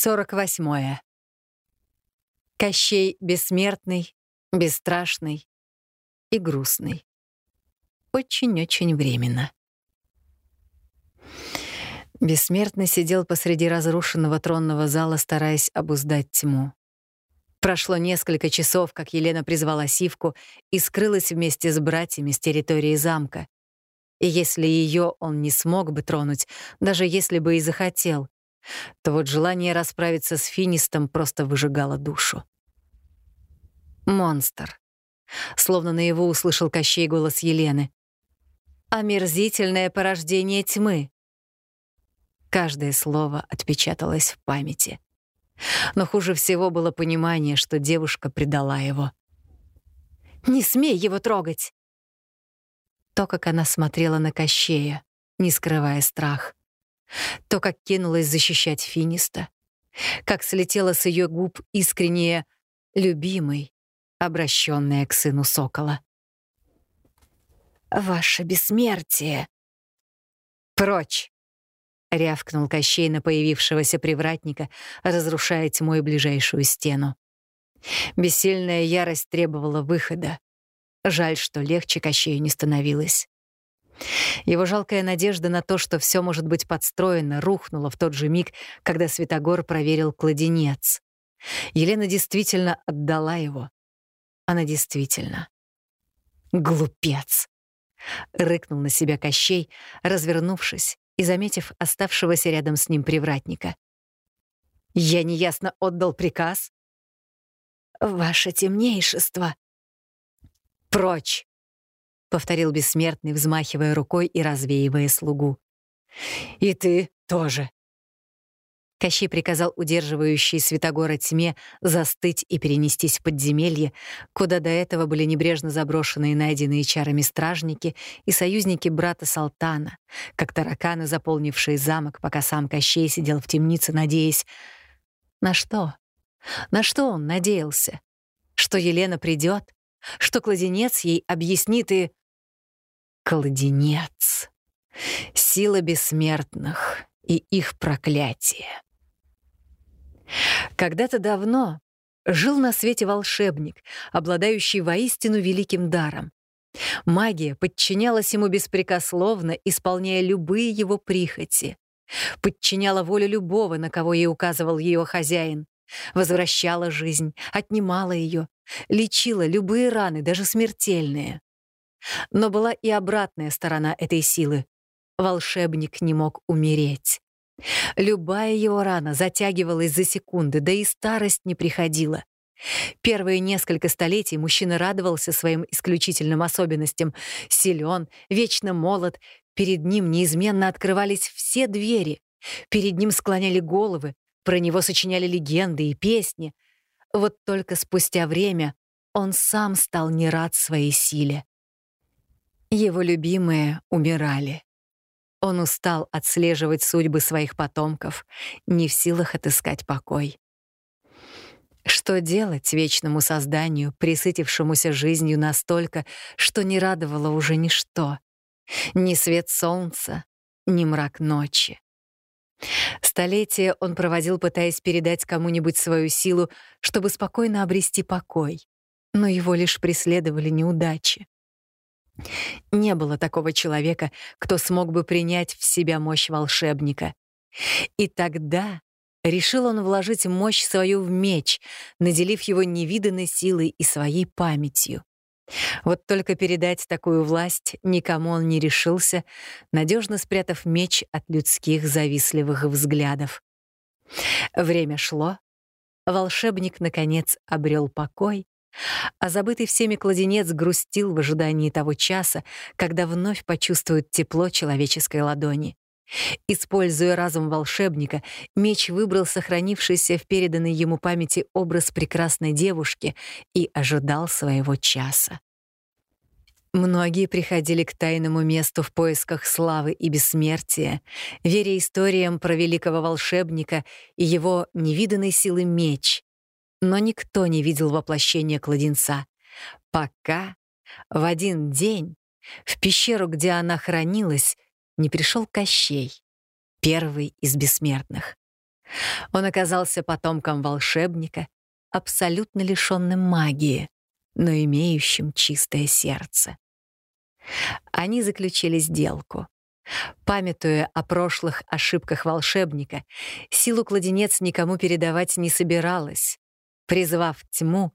48. Кощей бессмертный, бесстрашный и грустный. Очень-очень временно. Бессмертный сидел посреди разрушенного тронного зала, стараясь обуздать тьму. Прошло несколько часов, как Елена призвала Сивку и скрылась вместе с братьями с территории замка. И если ее он не смог бы тронуть, даже если бы и захотел, то вот желание расправиться с Финистом просто выжигало душу. Монстр. Словно на его услышал Кощей голос Елены. «Омерзительное порождение тьмы». Каждое слово отпечаталось в памяти. Но хуже всего было понимание, что девушка предала его. «Не смей его трогать!» То, как она смотрела на Кощея, не скрывая страх. То, как кинулась защищать Финиста. Как слетела с ее губ искреннее «любимый», обращенная к сыну сокола. «Ваше бессмертие!» «Прочь!» — рявкнул Кощей на появившегося привратника, разрушая тьмой ближайшую стену. Бессильная ярость требовала выхода. Жаль, что легче Кощею не становилось. Его жалкая надежда на то, что все может быть подстроено, рухнула в тот же миг, когда Святогор проверил кладенец. Елена действительно отдала его. Она действительно. Глупец! Рыкнул на себя Кощей, развернувшись и заметив оставшегося рядом с ним привратника. «Я неясно отдал приказ?» «Ваше темнейшество!» «Прочь!» — повторил бессмертный, взмахивая рукой и развеивая слугу. «И ты тоже!» Кощей приказал удерживающей Святогора тьме застыть и перенестись в подземелье, куда до этого были небрежно заброшенные найденные чарами стражники и союзники брата Салтана, как тараканы, заполнившие замок, пока сам Кощей сидел в темнице, надеясь... На что? На что он надеялся? Что Елена придет? Что кладенец ей объяснит и... Кладенец. Сила бессмертных и их проклятие. Когда-то давно жил на свете волшебник, обладающий воистину великим даром. Магия подчинялась ему беспрекословно, исполняя любые его прихоти. Подчиняла волю любого, на кого ей указывал ее хозяин. Возвращала жизнь, отнимала ее, лечила любые раны, даже смертельные. Но была и обратная сторона этой силы. Волшебник не мог умереть. Любая его рана затягивалась за секунды, да и старость не приходила. Первые несколько столетий мужчина радовался своим исключительным особенностям. Силен, вечно молод, перед ним неизменно открывались все двери. Перед ним склоняли головы, про него сочиняли легенды и песни. Вот только спустя время он сам стал не рад своей силе. Его любимые умирали. Он устал отслеживать судьбы своих потомков, не в силах отыскать покой. Что делать вечному созданию, присытившемуся жизнью настолько, что не радовало уже ничто? Ни свет солнца, ни мрак ночи. Столетия он проводил, пытаясь передать кому-нибудь свою силу, чтобы спокойно обрести покой. Но его лишь преследовали неудачи. Не было такого человека, кто смог бы принять в себя мощь волшебника. И тогда решил он вложить мощь свою в меч, наделив его невиданной силой и своей памятью. Вот только передать такую власть никому он не решился, надежно спрятав меч от людских завистливых взглядов. Время шло, волшебник, наконец, обрел покой, а забытый всеми кладенец грустил в ожидании того часа, когда вновь почувствует тепло человеческой ладони. Используя разум волшебника, меч выбрал сохранившийся в переданной ему памяти образ прекрасной девушки и ожидал своего часа. Многие приходили к тайному месту в поисках славы и бессмертия, веря историям про великого волшебника и его невиданной силы меч, но никто не видел воплощения кладенца, пока в один день в пещеру, где она хранилась, не пришел Кощей, первый из бессмертных. Он оказался потомком волшебника, абсолютно лишённым магии, но имеющим чистое сердце. Они заключили сделку. Памятуя о прошлых ошибках волшебника, силу кладенец никому передавать не собиралась. Призвав тьму,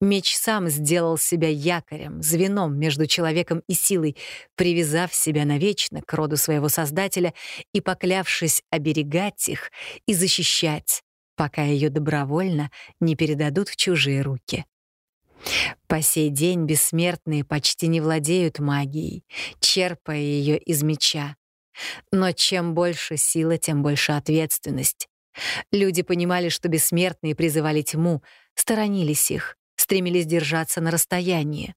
меч сам сделал себя якорем, звеном между человеком и силой, привязав себя навечно к роду своего создателя и поклявшись оберегать их и защищать, пока ее добровольно не передадут в чужие руки. По сей день бессмертные почти не владеют магией, черпая ее из меча. Но чем больше сила, тем больше ответственность. Люди понимали, что бессмертные призывали тьму, сторонились их, стремились держаться на расстоянии.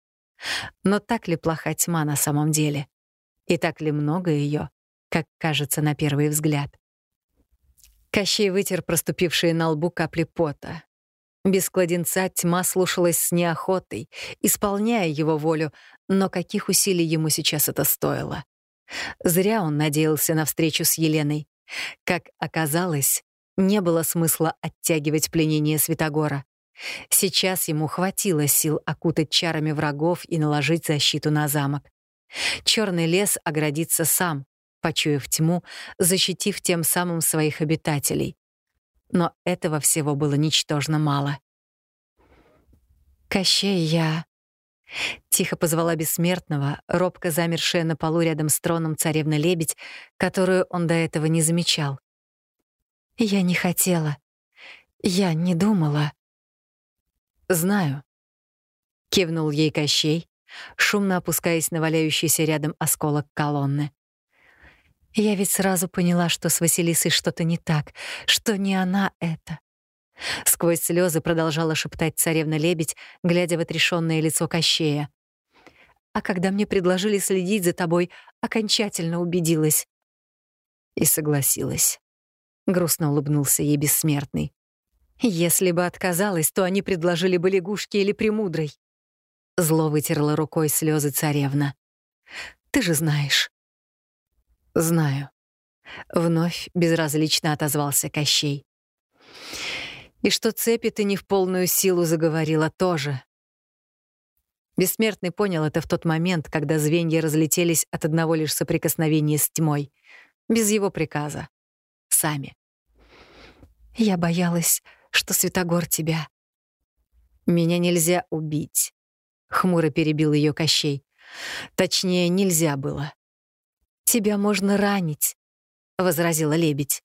Но так ли плоха тьма на самом деле? И так ли много ее, как кажется на первый взгляд? Кощей вытер проступившие на лбу капли пота. Без кладенца тьма слушалась с неохотой, исполняя его волю, но каких усилий ему сейчас это стоило? Зря он надеялся на встречу с Еленой. Как оказалось, не было смысла оттягивать пленение Святогора. Сейчас ему хватило сил окутать чарами врагов и наложить защиту на замок. Черный лес оградится сам, почуяв тьму, защитив тем самым своих обитателей но этого всего было ничтожно мало. «Кощей, я...» Тихо позвала бессмертного, робко замершая на полу рядом с троном царевна-лебедь, которую он до этого не замечал. «Я не хотела. Я не думала». «Знаю», — кивнул ей Кощей, шумно опускаясь на валяющийся рядом осколок колонны. Я ведь сразу поняла, что с Василисой что-то не так, что не она это. Сквозь слезы продолжала шептать царевна-лебедь, глядя в отрешенное лицо Кощея. А когда мне предложили следить за тобой, окончательно убедилась. И согласилась. Грустно улыбнулся ей бессмертный. Если бы отказалась, то они предложили бы лягушке или премудрой. Зло вытерла рукой слезы царевна. Ты же знаешь, «Знаю». Вновь безразлично отозвался Кощей. «И что цепи ты не в полную силу заговорила тоже». Бессмертный понял это в тот момент, когда звенья разлетелись от одного лишь соприкосновения с тьмой. Без его приказа. Сами. «Я боялась, что Святогор тебя...» «Меня нельзя убить», — хмуро перебил ее Кощей. «Точнее, нельзя было. «Тебя можно ранить», — возразила лебедь.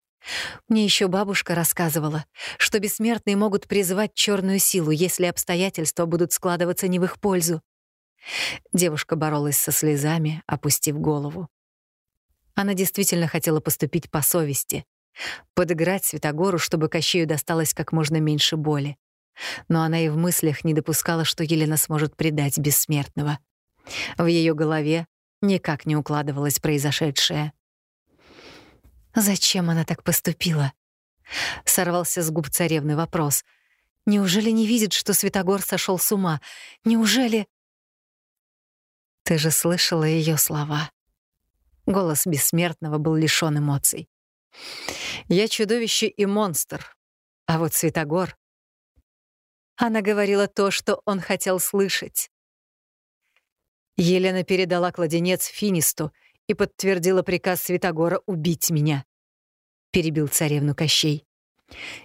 Мне еще бабушка рассказывала, что бессмертные могут призывать черную силу, если обстоятельства будут складываться не в их пользу. Девушка боролась со слезами, опустив голову. Она действительно хотела поступить по совести, подыграть Святогору, чтобы Кощею досталось как можно меньше боли. Но она и в мыслях не допускала, что Елена сможет предать бессмертного. В ее голове Никак не укладывалось произошедшее. Зачем она так поступила? Сорвался с губ царевны вопрос. Неужели не видит, что Святогор сошел с ума? Неужели... Ты же слышала ее слова. Голос бессмертного был лишён эмоций. Я чудовище и монстр. А вот Святогор... Она говорила то, что он хотел слышать. Елена передала кладенец Финисту и подтвердила приказ Святогора убить меня. Перебил царевну Кощей.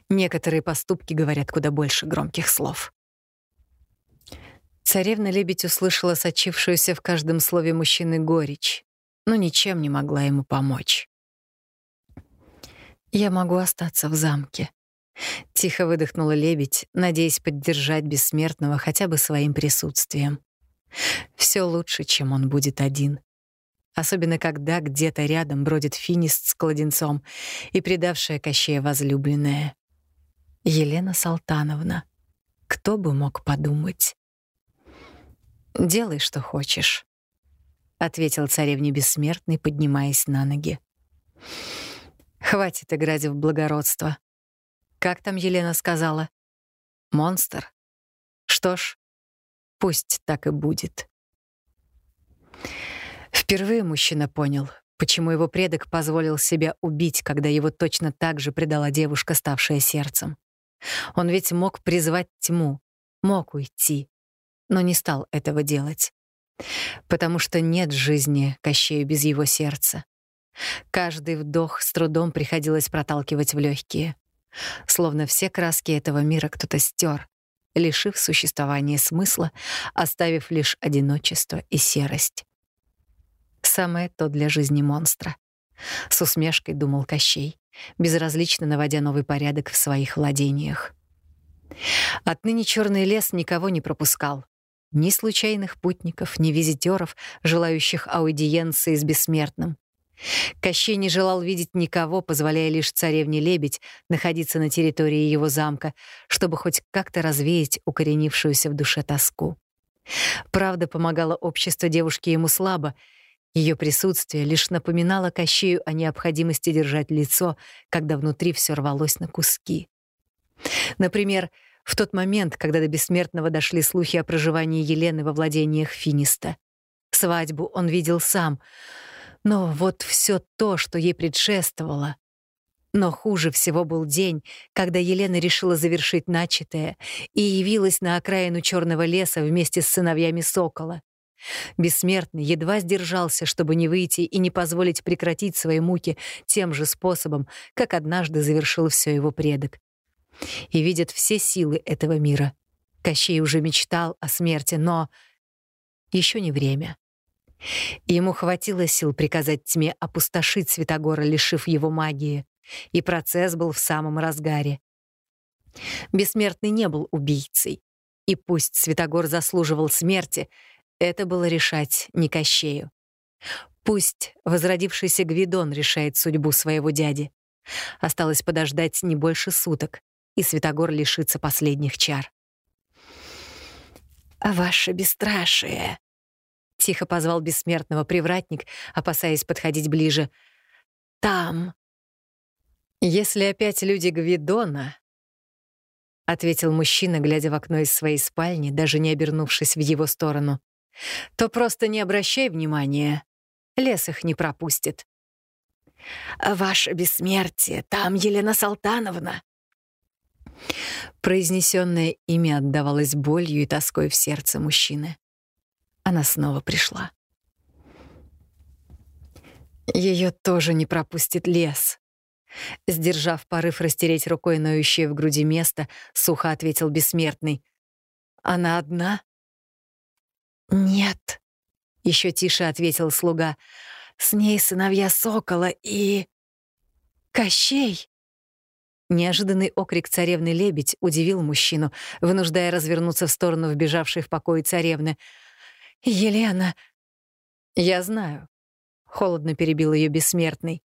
Некоторые поступки говорят куда больше громких слов. Царевна-лебедь услышала сочившуюся в каждом слове мужчины горечь, но ничем не могла ему помочь. «Я могу остаться в замке», — тихо выдохнула лебедь, надеясь поддержать бессмертного хотя бы своим присутствием. Все лучше, чем он будет один. Особенно когда где-то рядом бродит финист с кладенцом и предавшая Кощея возлюбленная. Елена Салтановна. Кто бы мог подумать? «Делай, что хочешь», — ответил царевне бессмертный, поднимаясь на ноги. «Хватит играть в благородство. Как там Елена сказала? Монстр? Что ж, Пусть так и будет. Впервые мужчина понял, Почему его предок позволил себя убить, когда его точно так же предала девушка, ставшая сердцем? Он ведь мог призвать тьму, мог уйти, но не стал этого делать. Потому что нет жизни Кощею без его сердца. Каждый вдох с трудом приходилось проталкивать в легкие, словно все краски этого мира кто-то стер, лишив существования смысла, оставив лишь одиночество и серость. Самое то для жизни монстра. С усмешкой думал Кощей, безразлично наводя новый порядок в своих владениях. Отныне черный лес никого не пропускал. Ни случайных путников, ни визитеров, желающих аудиенции с бессмертным. Кощей не желал видеть никого, позволяя лишь царевне-лебедь находиться на территории его замка, чтобы хоть как-то развеять укоренившуюся в душе тоску. Правда, помогало общество девушки ему слабо, ее присутствие лишь напоминало Кощею о необходимости держать лицо, когда внутри все рвалось на куски. Например, в тот момент, когда до бессмертного дошли слухи о проживании Елены во владениях Финиста. Свадьбу он видел сам, но вот все то, что ей предшествовало. Но хуже всего был день, когда Елена решила завершить начатое и явилась на окраину Черного леса вместе с сыновьями Сокола. Бессмертный едва сдержался, чтобы не выйти и не позволить прекратить свои муки тем же способом, как однажды завершил все его предок. И видят все силы этого мира. Кощей уже мечтал о смерти, но еще не время. Ему хватило сил приказать тьме опустошить Святогора, лишив его магии, и процесс был в самом разгаре. Бессмертный не был убийцей, и пусть Святогор заслуживал смерти, это было решать не Кощею. Пусть возродившийся Гвидон решает судьбу своего дяди. Осталось подождать не больше суток, и Святогор лишится последних чар. «А ваше бесстрашие!» — тихо позвал бессмертного привратник, опасаясь подходить ближе. «Там!» «Если опять люди Гвидона, — ответил мужчина, глядя в окно из своей спальни, даже не обернувшись в его сторону то просто не обращай внимания. Лес их не пропустит. «Ваше бессмертие, там Елена Салтановна!» Произнесенное имя отдавалось болью и тоской в сердце мужчины. Она снова пришла. Ее тоже не пропустит лес. Сдержав порыв растереть рукой ноющее в груди место, сухо ответил бессмертный. «Она одна?» «Нет», — еще тише ответил слуга. «С ней сыновья Сокола и... Кощей». Неожиданный окрик царевны Лебедь удивил мужчину, вынуждая развернуться в сторону вбежавшей в покой царевны. «Елена...» «Я знаю», — холодно перебил ее бессмертный.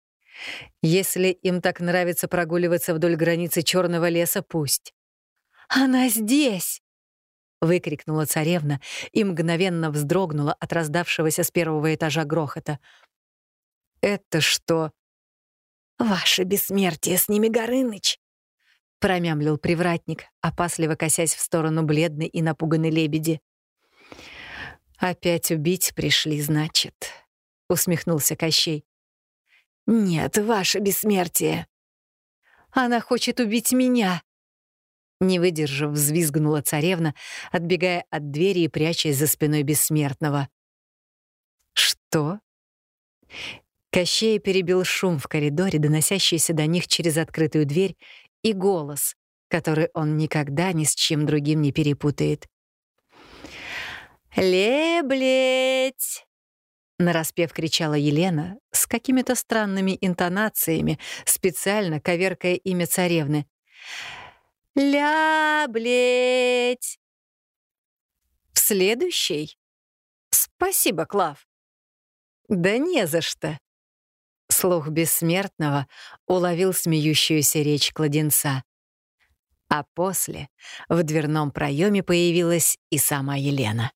«Если им так нравится прогуливаться вдоль границы черного леса, пусть». «Она здесь!» — выкрикнула царевна и мгновенно вздрогнула от раздавшегося с первого этажа грохота. «Это что?» «Ваше бессмертие с ними, Горыныч!» — промямлил привратник, опасливо косясь в сторону бледной и напуганной лебеди. «Опять убить пришли, значит», — усмехнулся Кощей. «Нет, ваше бессмертие. Она хочет убить меня», не выдержав, взвизгнула царевна, отбегая от двери и прячась за спиной бессмертного. «Что?» Кощей перебил шум в коридоре, доносящийся до них через открытую дверь, и голос, который он никогда ни с чем другим не перепутает. «Леблеть!» Нараспев кричала Елена с какими-то странными интонациями, специально коверкая имя царевны. Ляблеть. В следующий? Спасибо, Клав. Да не за что. Слух бессмертного уловил смеющуюся речь кладенца. А после в дверном проеме появилась и сама Елена.